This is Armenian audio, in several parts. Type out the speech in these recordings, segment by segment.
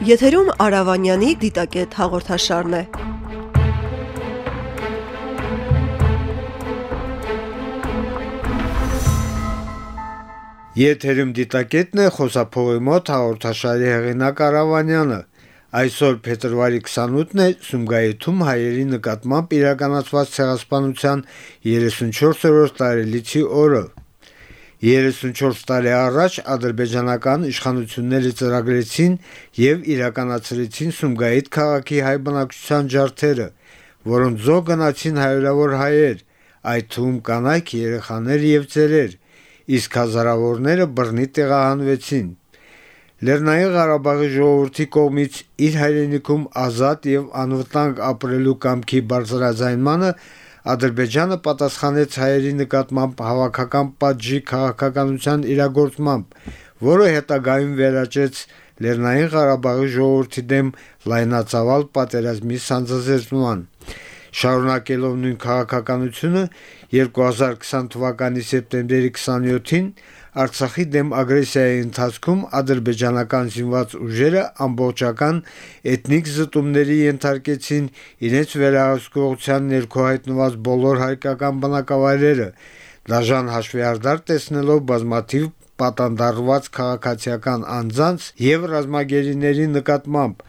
Եթերում Արավանյանի դիտակետ հաղորդաշարն է։ Եթերում դիտակետն է խոսափողի մոտ հաղորդաշարի հեղինակ Արավանյանը։ Այսօր փետրվարի 28-ն է Սումգայիթում հայերի նկատմամբ իրականացված ցեղասպանության 34-րդ տարելիցի օրը։ 34 տարի առաջ ադրբեջանական իշխանությունները ծրագրեցին եւ իրականացրեցին Սումգայիթ քաղաքի հայ բնակչության ջարդերը, որոնց զոհ գնացին հայրավոր հայեր, այդ թվում կանայք, երեխաներ եւ ծերեր, իսկ հազարավորները բռնի տեղահանվեցին։ Լեռնային Ղարաբաղի ժողովրդի կողմից իր հայրենիքում ազատ եւ անվտանգ ապրելու կամքի բարձրաձայնմանը Ադրբեջանը պատասխանեց հայերի նկատմամբ հավաքական պատժի քաղաքականության իրագործմամբ, որը հետագայում վերաճեց Լեռնային Ղարաբաղի ժողովրդի դեմ լայնածավալ պատերազմի սանձազերծման։ Շարունակելով նույն քաղաքականությունը 2020 թվականի սեպտեմբերի 27-ին Արցախի դեմ ագրեսիայի ընթացքում ադրբեջանական զինված ուժերը ամբողջական էթնիկ զտումների ենթարկեցին իրենց վերահսկողության ներքո հայտնված բոլոր հայկական բնակավայրերը, դաժան հաշվեհարդար տեսնելով բազմաթիվ պատանդարված քաղաքացիական անձանց եւ ռազմագերիների նկատմամբ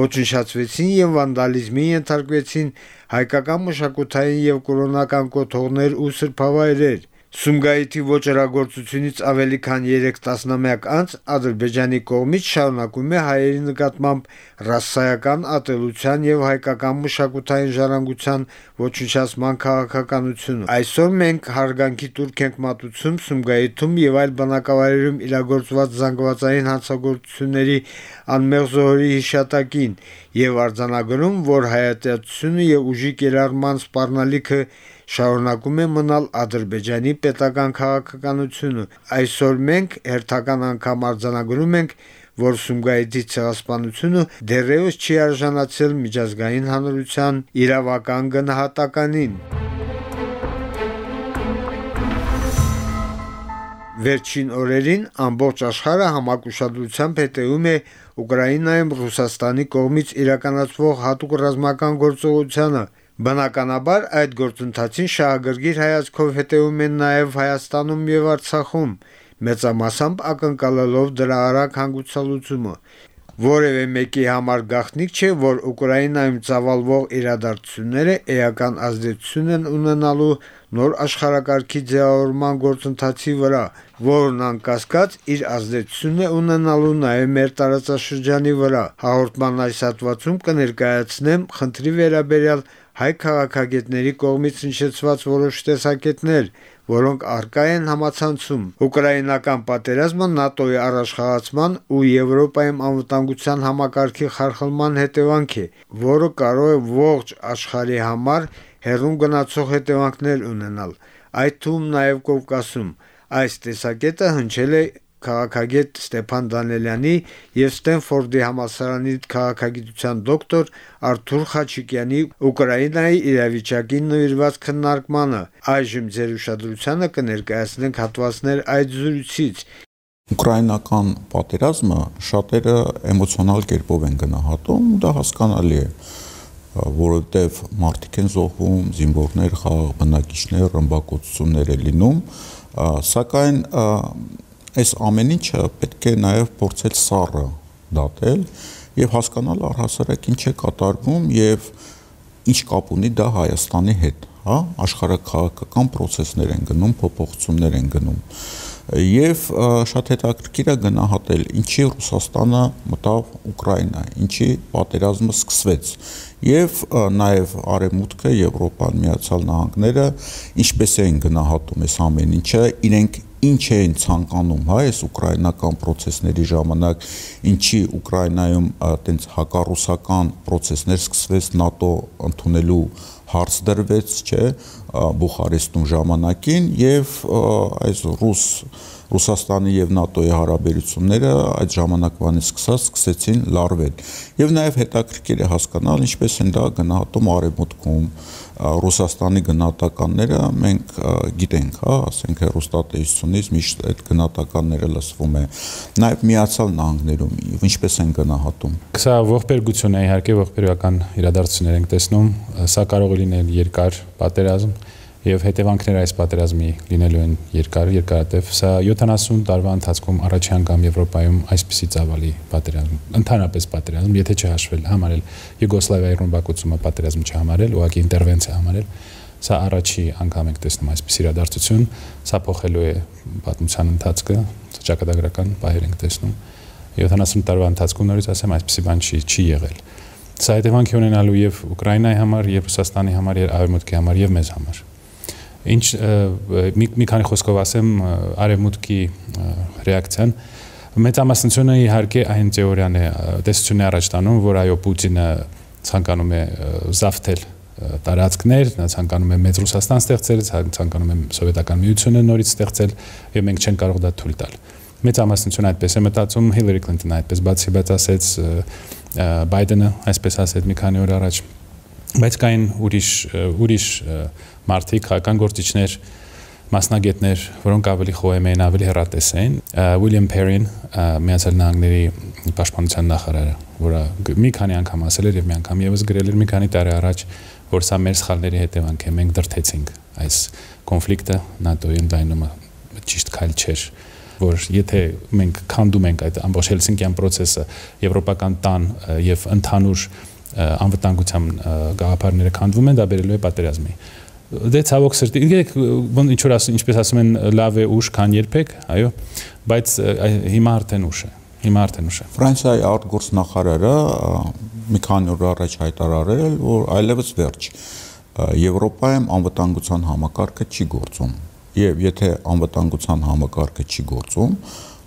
ոչնչացվեցին եւ վանդալիզմի ենթարկվեցին հայկական մշակութային եւ կրոնական կոթողներ ու սրբավայրեր։ Սումգայիթի ոչերագործությունից ավելի քան 3 տասնամյակ անց Ադրբեջանի կողմից շարունակում է հայերի նկատմամբ ռասայական ատելության եւ հայկական մշակութային ժառանգության ոչնչացման քաղաքականությունը։ Այսօր մենք հարգանքի турք ենք մատուցում Սումգայիթում եւ այլ բանակավայրերում իրագործված զանգվածային հանցագործությունների անմեղ զոհերի հիշատակին եւ արձանագրում, որ հայատյացությունը եւ ուժի կերարման սպառնալիքը շարունակում է մնալ Ադրբեջանի պետական քաղաքականությունը։ Այսօր մենք հերթական անգամ արձանագրում ենք, որ Սումգայիթի ցեղասպանությունը դեռևս չի արժանացել միջազգային հանրության իրավական գնահատականին։ Վերջին օրերին ամբողջ աշխարհը համակուշադրությամբ հետևում է Ուկրաինայում Ռուսաստանի կողմից իրականացվող հատուկ ռազմական գործողությանը։ Բնականաբար այդ գործընթացին շահագրգիռ հայացքով հետևում են նաև Հայաստանում եւ Արցախում, մեծամասամբ ակնկալելով դրա արագ հանգուցալուծումը։ Որևէ մեկի համար գաղտնիք չէ, որ Ուկրաինայում ծավալվող իրադարձությունները էական ազդեցություն են ունենալու նոր աշխարհակարգի ձևավորման գործընթացի վրա, որն անկասկած իր ազդեցությունն է ունենալու նաև մեր տարածաշրջանի վրա։ Հաղորդման այս հատվածում կներկայացնեմ խնդրի վերաբերյալ հայ քաղաքագետների կողմից հնչեցված որոշ տեսակետներ, որոնք արկա են համացանցում։ Ուկրաինական պատերազմը ՆԱՏՕ-ի առաջխաղացման ու Եվրոպայում անվտանգության համակարգի խարխլման հետևանք է, որը կարող է ողջ աշխարհի համար հերուն գնացող հետևանքներ ունենալ, այդ թվում նաև Կովկասում։ Այս տեսակետը հնչել է քաղաքագետ Ստեփան Դանելյանի եւ Ստենֆորդի համալսարանի քաղաքագիտության դոկտոր Արթուր Խաչիկյանի Ուկրաինայի իրավիճակին նվիրված քննարկմանը։ Այժմ ձեր ուշադրությանը կներկայացնենք հատվածներ այդ զրույցից։ Ուկրաինական պատերազմը շատերը էմոցիոնալ կերպով են գնահատում, դա հասկանալի է որովհետև մարդիկ են զոհվում, զինվորներ, խաղաղ բնակիչներ, ռմբակոծություններ է լինում, սակայն այս ամեն ինչը պետք է նաև փորձել սառը դատել եւ հասկանալ առհասարակ ինչ է կատարվում եւ ինչ կապ ունի դա Հայաստանի հետ, հա, աշխարհակաղակական process-ներ են գնում, փոփոխություններ են գնում եւ շատ հետաքրքիր է գնահատել ինչի Ռուսաստանը մտավ Ուկրաինա, ինչի պատերազմը սկսվեց եւ նաեւ Արևմուտքը, Եվրոպան, Միացյալ Նահանգները ինչպես էին գնահատում այս ամեն ինչը, իրենք ինչ էին ցանկանում, հա, այս ուկրաինական process-ների ժամանակ, ինչի Ուկրաինայում այտենց հակառուսական process-ներ սկսվեց ՆԱՏՕ ընդունելու հարց դրվեց, չէ, Բուխարեստում ժամանակին եւ այս ռուս Ռուսաստանի եւ ՆԱՏՕ-ի հարաբերությունները այդ ժամանակվանից սկսած սկսեցին լարվել։ Եվ նաեւ հետաքրքիր է հասկանալ ինչպես են դա գնահատում արևմուտքում Ռուսաստանի գնահատականները մենք գիտենք, հա, ասենք հերոստատեյությունից միշտ այդ գնահատականները լսվում է։ Նաև Միացյալ Նահանգներում ինչպես են գնահատում։ Սա ողբերգություն է, իհարկե ողբերգական իրադարձություններ ենք տեսնում, սա կարող է լինել երկար պատերազմ, եւ հետևանքները այս պատերազմի լինելու են երկար երկարատև սա 70 տարվա ընթացքում առաջի անգամ Եվրոպայում այսպիսի ծավալի պատերազմ ընդհանրապես պատերազմ եթե չհաշվել համարել Յուգոսլավիայի ռումբակոծումը պատերազմ չհամարել ուղղակի ինտերվենցիա համարել սա առաջի անգամ ենք տեսնում այսպիսի իրադարձություն սա փոխելու է պատմության ընթացքը ճակատագրական պահեր ենք տեսնում 70 տարվա ընթացքում նորից ասեմ այսպիսի բան չի չի եղել սա հետևանքի ունենալու եւ Ուկրաինայի համար, եւ Ռուսաստանի համար, եւ Արևմուտքի համար, եւ մեզ համար ինչ մի, մի քանի խոսքով ասեմ արևմուտքի ռեակցիան մեծամասնությունը իհարկե այն թեորիան է տեսությունն է առաջ տանում որ այո Պուտինը ցանկանում է զավթել տարածքներ, նա ցանկանում է մեծ Ռուսաստան ստեղծել, ցանկանում է սովետական միությունը նորից ստեղծել եւ մենք չենք կարող դա թույլ տալ։ Մեծամասնությունը այդպես է մտածում, Հիլարի Քլինտոնը այդպես բացի բաց ասեց, Բայդենը այսպես ասեց մի քանի օր առաջ բայց կային ուրիշ ուրիշ մարդիկ, հայկական գործիչներ, մասնագետներ, որոնք ավելի խոհեմ էին, ավելի հեռատես էին։ Ուիլյամ Փերին, Միացյալ Նահանգների պաշտպանության նախարարը, որը մի քանի անգամ ասել էր եւ մի անգամ եւս գրել էր մի քանի տարի առաջ, որ սա մեր սխալների հետևանք է, մենք դրթեցինք այս կոնֆլիկտը ՆԱՏՕ-ի ընդայնումը ճիշտ քայլ չէր որ եթե մենք քանդում ենք այդ ամբողջ Հելսինկյան process-ը եվրոպական տան եւ ընդհանուր անվտանգության գաղափարները քանդվում են, դա բերելու է պատերազմի դե ցավոք սրտի գիտեք ոնց ինչ որ ասում ինչպես ասում են լավ է ուշ քան երբեք այո բայց հիմա արդեն ուշ է հիմա արդեն ուշ է Ֆրանսիայի արտգործնախարարը մի քանի օր առաջ հայտարարել որ այլևս վերջ Եվրոպայում անվտանգության համակարգը չի գործում եւ եթե անվտանգության համակարգը չի գործում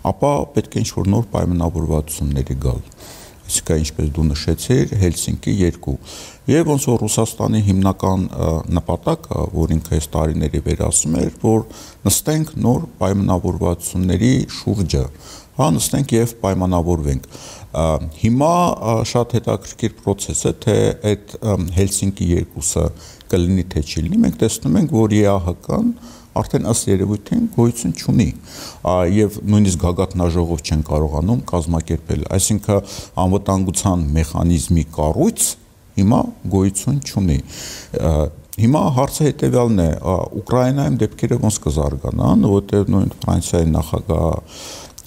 ապա պետք է ինչ-որ նոր պայմանավորվածությունների գալ Այսինքն ինչպես դու նշեցիր, Հելսինկի 2 Եվ ոնց որ Ռուսաստանի հիմնական նպատակը, որ ինքը այս տարիների վեր ասում էր, որ նստենք նոր պայմանավորվածությունների շուրջը, հա նստենք եւ պայմանավորվենք։ Հիմա շատ հետաքրքիր process է, թե այդ Հելսինկի 2-ը կլինի թե չի լինի։ Մենք տեսնում ենք, որ ԵԱՀԿ-ն արդեն ըստ երևույթին գոյություն չունի եւ նույնիսկ գագաթնաժողով չեն կարողանում կազմակերպել այսինքն անվտանգության մեխանիզմի կառույց հիմա գոյություն չունի Հիմա հարցը հետեւյալն է, Ուկրաինայում դեպքերը ոնց կզարգանան, որտեղ նույն Ֆրանսիայի նախագահ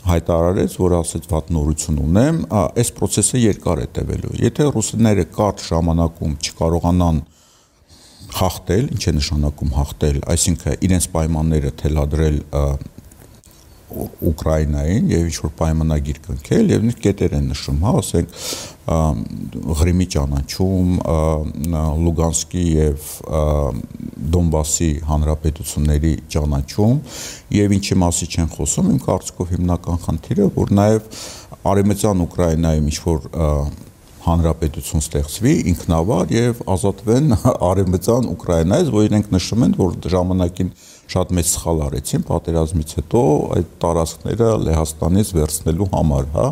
հայտարարեց, որ ասեց վատ նորություն ունեմ, այս process-ը երկար է տևելու։ Եթե ռուսները կարճ ժամանակում չկարողանան հաղթել, ինչ է նշանակում հաղթել, այսինքն իրենց պայմանները թելադրել Ուկրաինային եւ ինչ որ պայմանագիր կնքել եւ նույն կետեր են նշում, հա, ասենք Ղրիմի ճանաչում, Լուգանսկի եւ Դոնբասի հանրապետությունների ճանաչում եւ ինչի մասի չեն խոսում, իմ կարծիքով հիմնական խնդիրը, որ նաեւ արեմեցան Ուկրաինայում ինչ որ հանրապետություն ստեղծվի ինքնավար եւ ազատվեն արևմտյան Ուկրաինայից, որ իրենք նշում են, որ ժամանակին շատ մեծ սխալ արեցին պատերազմից հետո այդ տարածքները Լեհաստանից վերցնելու համար, հա,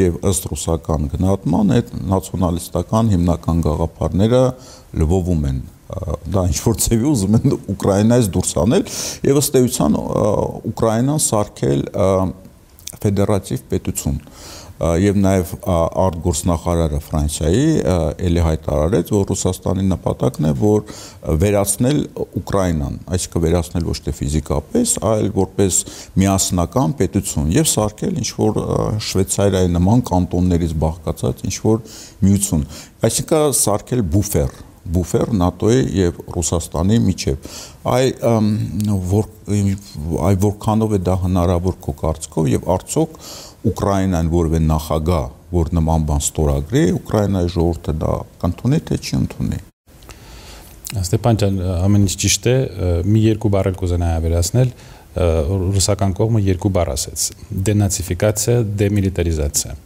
եւ ըստ ռուսական գնահատման այդ նացիոնալիստական հիմնական գաղափարները լվովում են դա ինչ որ ծեվի ուզում են Ուկրաինայից դուրս անել եւ ըստ էության Ուկրաինան սարքել ֆեդերատիվ պետություն եւ նաեւ արտգործնախարարը Ֆրանսիայի ելի հայտարարեց, որ Ռուսաստանի նպատակն է, որ վերացնել Ուկրաինան, այսինքն վերացնել ոչ թե ֆիզիկապես, այլ որպես միասնական պետություն եւ սարքել ինչ որ Շվեյցարիայի նման կանտոններից բաղկացած ինչ որ միություն, այսինքն սարքել բուֆեր բուֆեր ՆԱՏՕ-ի եւ Ռուսաստանի միջև։ Այ որ այ որքանով է դա հնարավոր քո կարծիքով եւ արդյոք Ուկրաինան որևէ նախագահ, որ նման բան ստորագրի, Ուկրաինայի ժողովուրդը դա կընդունի թե չի ընդունի։ Ստեփան ջան, ամեն ինչ ճիշտ է, մի երկու բառ կուզենայի ավելացնել, ռուսական կողմը երկու բառ ասեց՝ դենացիֆիկացիա, դեմիլիտարիզացիա։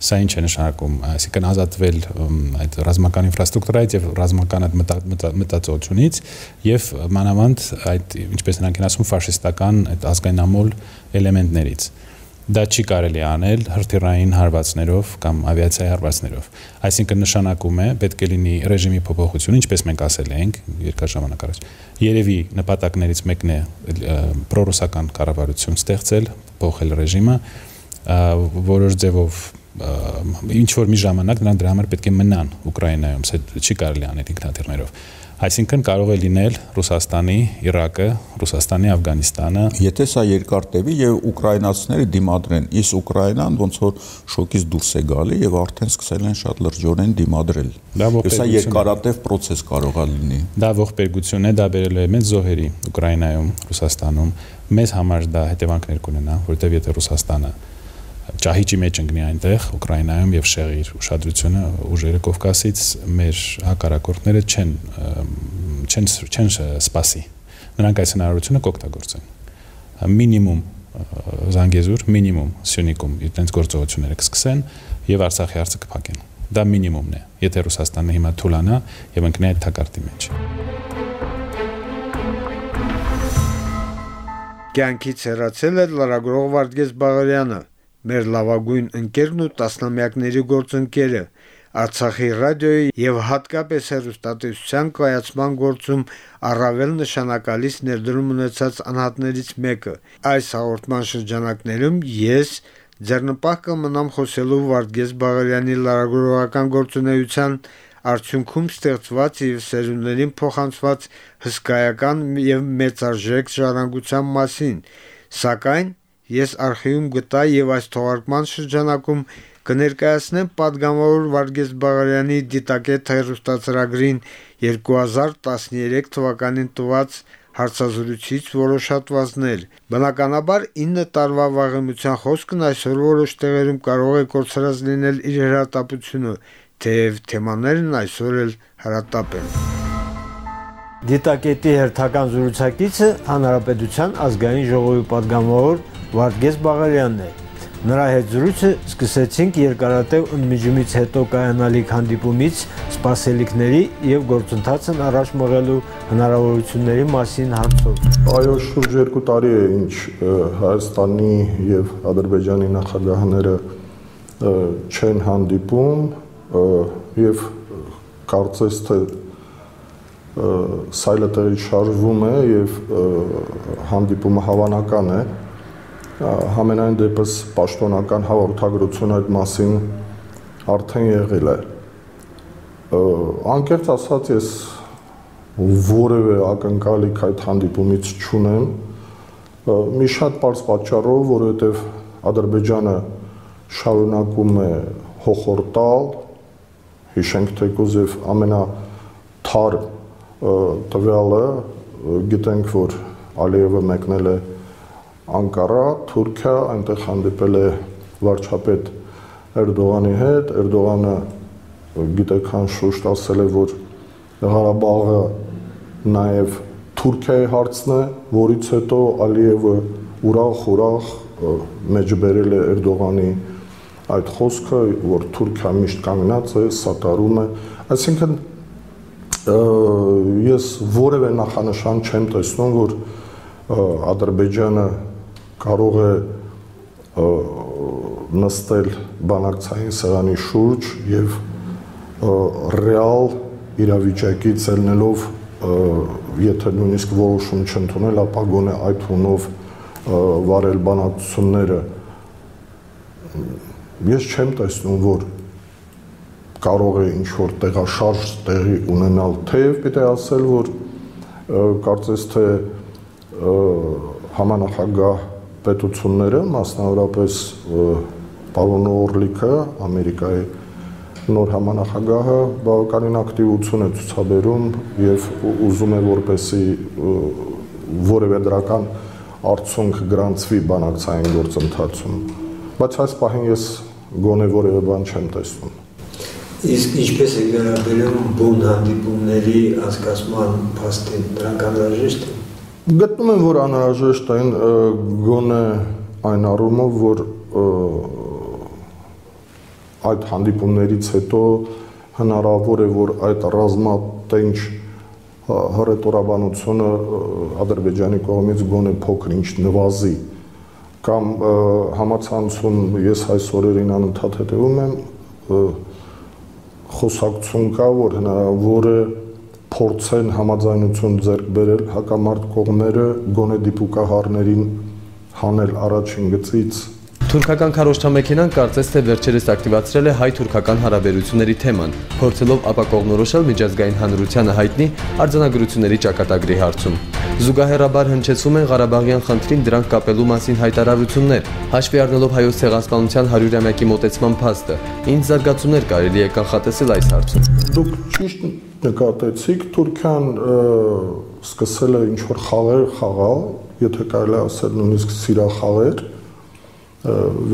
Սա ինչ է նշանակում, այսինքն ազատվել այդ ռազմական ինֆրաստրուկտուրայից եւ ռազմական այդ մտածողությունից եւ մանավանդ այդ ինչպես նրանք են ասում ֆաշիստական այդ ազգայնամոլ էլեմենտներից դա չի կարելի անել հրթիռային հարվածներով կամ ավիացիայի հարվածներով։ Այսինքն նշանակում է պետք է լինի ռեժիմի փոփոխություն, ինչպես մենք ասել ենք երկար ժամանակ առաջ։ Երևի նպատակներից մեկն է պրոռուսական կառավարություն ստեղծել, փոխել ռեժիմը, որոշ ձևով ինչ որ մի ժամանակ նրանք դրա համար պետք է մնան Ուկրաինայում, սա չի կարելի անել ինքնաթիռներով Այսինքն կարող է լինել Ռուսաստանի, Իրաքը, Ռուսաստանի, Աֆղանիստանը։ Եթե սա երկար տևի եւ ուկրաինացիները դիմադրեն, իսկ Ուկրաինան ոնց որ շոկից դուրս է գալի եւ արդեն սկսել են շատ լրջորեն դիմադրել։ Դա սա երկարատև process կարող է լինի։ Դա ողբերգություն է, դա բերել է մեծ զոհերի Ուկրաինայում, Ռուսաստանում։ Մեզ համար դա հետևանքներ կունենա, որովհետեւ եթե Ռուսաստանը ճահիճի մեջ ընկնի այնտեղ Ուկրաինայում եւ շեղի ուշադրությունը ուժերը Կովկասից մեր հակառակորդները չեն չեն չեն սպասի նրանք այս հնարավորությունը կօգտագործեն մինիմում Զանգեզուր մինիմում Սյունիքում իրենց գործողությունները կսկսեն եւ Արցախի հարցը կփակեն դա մինիմումն է եթե Ռուսաստանը հիմա թուլանա եւ ընկնի այդ թակարդի մեջ Կյանքից հեռացել է լրագրող Վարդգես Բաղարյանը մեր լավագույն ընկերն ու տասնամյակների գործընկերը Արցախի ռադիոյի եւ հատկապես հեռուստատեսության կայացման գործում առավել նշանակալից ներդրում ունեցած անհատներից մեկը։ Այս հաղորդման շրջանակներում ես ձեռնպահ կմնամ խոսելու Վարդգես Բաղարյանի լարագրողական գործունեության արդյունքում ստեղծված եւ սերունդներին փոխանցված հսկայական եւ մեծարժեք ժառանգության մասին, սակայն ես արխիվում գտա եւ այս թողարկման շրջանակում կներկայացնեմ падգամավոր Վարգես Բաղարյանի դիտակետ հերոստացրագրին 2013 թվականին տված հարցազրույցից որոշ հատվածներ։ Բնականաբար 9 տարվա վաղեմության խոսքն այսօր որոշ տեղերում կարող է կորցրած լինել իր հրատապությունը, թեև թեմաներն այսօր էլ հրատապ են։ Դիտակետի հերթական զրուցակիցը Հանրապետության ազգային ժողովի պատգամավոր Վարդգես Բաղարյանն է։ Նրա հետ զրույցը սկսեցինք երկարատև ընդմիջումից հետո կայանալիք հանդիպումից, սպասելիքների եւ գործընթացն առաջ մղելու հնարավորությունների մասին հարցով։ Այո, շուրջ 2 տարի է, ինչ Հայաստանի եւ Ադրբեջանի նախագահները չեն հանդիպում եւ կարծես թե սայլը տեղի շարժվում է եւ հանդիպումը հավանական է համենայն դեպս պաշտոնական հաղորդագրություն այդ մասին արդեն եղել է անկեղծ ասած ես որևէ ակնկալիք այդ հանդիպումից չունեմ մի շատ པարզ պատճառով որովհետև ադրբեջանը շարունակում է հոխորտալ հիշենք թեկուզ եւ ամենա թար տվյալը գիտենք որ Ալիևը մեկնել է Անկարա, Թուրքիա, այնտեղ հանդիպել է վարչապետ Էրդողանի հետ, Էրդողանը գիտեք անշուշտ ասել է, որ Ղարաբաղը նաև Թուրքիայի հարցն է, որից հետո Ալիևը ուրախ-ուրախ մեջբերել է Էրդողանի այդ խոսքը, որ Թուրքիա միշտ կանգնած է, սատարում է, այսինքն ես որևէ նախանշան չեմ տեսնում, որ Ադրբեջանը կարող է նստել բանակցային սեղանի շուրջ եւ ռեալ իրավիճակից ելնելով եթե նույնիսկ որոշում չընդունել, ապա գոնե այդ հունով վարել բանակցությունները ես չեմ տեսնում, որ կարող է ինչ որ տեղաշարժ տեղի ունենալ, թեև պետք է ասել, որ կարծես թե համանախագահ պետությունները, մասնավորապես պարոն Օրլիկը, Ամերիկայի նոր համանախագահը բավականին ակտիվություն է ցուցաբերում եւ ուզում է որպեսի որևէ դրական արդյունք գրանցվի բանակցային գործընթացում բայց այս պահին ես գոնե որևէ բան չեմ տեսնում իսկ ինչպես է վերաբերում բուն հանդիպումների անցկացման փաստին դրանք անհրաժեշտ է Գտնում եմ, որ անհրաժեշտ այն գոնե այն առումով, որ այդ հանդիպումներից հետո հնարավոր է որ այդ ռազմատենչ հռետորաբանությունը Ադրբեջանի կողմից գոնե փոքր-ինչ նվազի կամ համացանցում ես այս օրերին անընդհատ հետևում եմ խոսակցություն կա որ հնարավոր է փորձեն համաձայնություն ձեռք բերել հակամարտ կողմերը գոնե դիպուկահարներին հանել առաջին գծից Թուրքական քարոշչամեքենան կարծես թե վերջերս ակտիվացրել է հայ-թուրքական հարաբերությունների թեման, փորձելով ապակողնորոշել միջազգային հանրությանը հայտնի արձանագրությունների ճակատագրի հարցում։ Զուգահեռաբար հնչեցում են Ղարաբաղյան խնդրին դրանք կապելու մասին հայտարարություններ, հաշվի առնելով հայոց ցեղասպանության 100-ամյակի մոտեցման փաստը։ Ինչ զարգացումներ կարելի է կանխատեսել այս հարցում։ Դուք ճիշտ նկատեցիք, Թուրքիան սկսել է ինչ որ խաղեր խաղալ, եթե կարելի ասել նույնիսկ սիրախաղեր,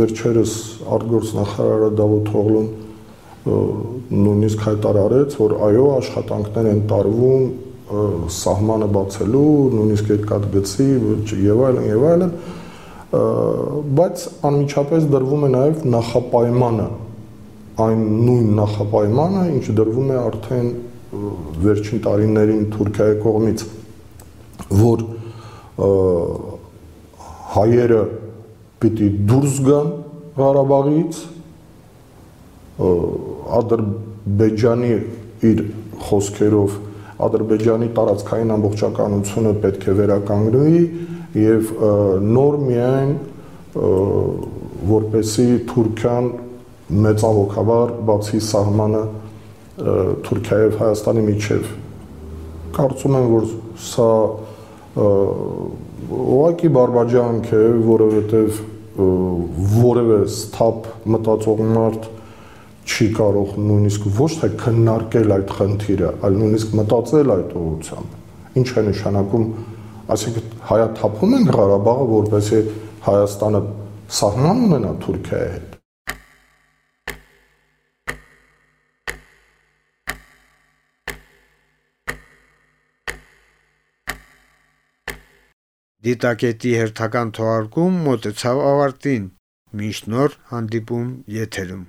վերջերս արտգործնախարարը Դավոթ Օղլուն նույնիսկ հայտարարեց, որ այո, աշխատանքներ են տարվում սահմանը բացելու, նույնիսկ երկաթ գծի եւ այլն եւ այլն, բայց անմիջապես դրվում է նաեւ նախապայմանը այն նույն նախապայմանը, ինչ դրվում է արդեն վերջին տարիներին Թուրքիայի կողմից, որ հայերը պիտի դուրս գան Ղարաբաղից Ադրբեջանի իր խոսքերով Ադրբեջանի տարածքային ամբողջականությունը պետք է վերականգնվի եւ նոր միայն որպեսի Թուրքիան մեծավոքաբար բացի սահմանը Թուրքիայի եւ Հայաստանի միջև կարծում եմ որ սա ուղղակի բարբաջանք է, որովհետև որևէ սթափ մտածող մարդ չի կարող նույնիսկ ոչ թե քննարկել այդ խնդիրը, այլ նույնիսկ մտածել այդ ուղղությամբ։ Ինչ է նշանակում, այսինքն հայաթափում են Ղարաբաղը, որպեսզի Հայաստանը սահման ունենա Թուրքիայի հետ։ Դիտակետի հերթական թողարկում մոտեցավ ավարտին։ Մինչ նոր հանդիպում եթերում։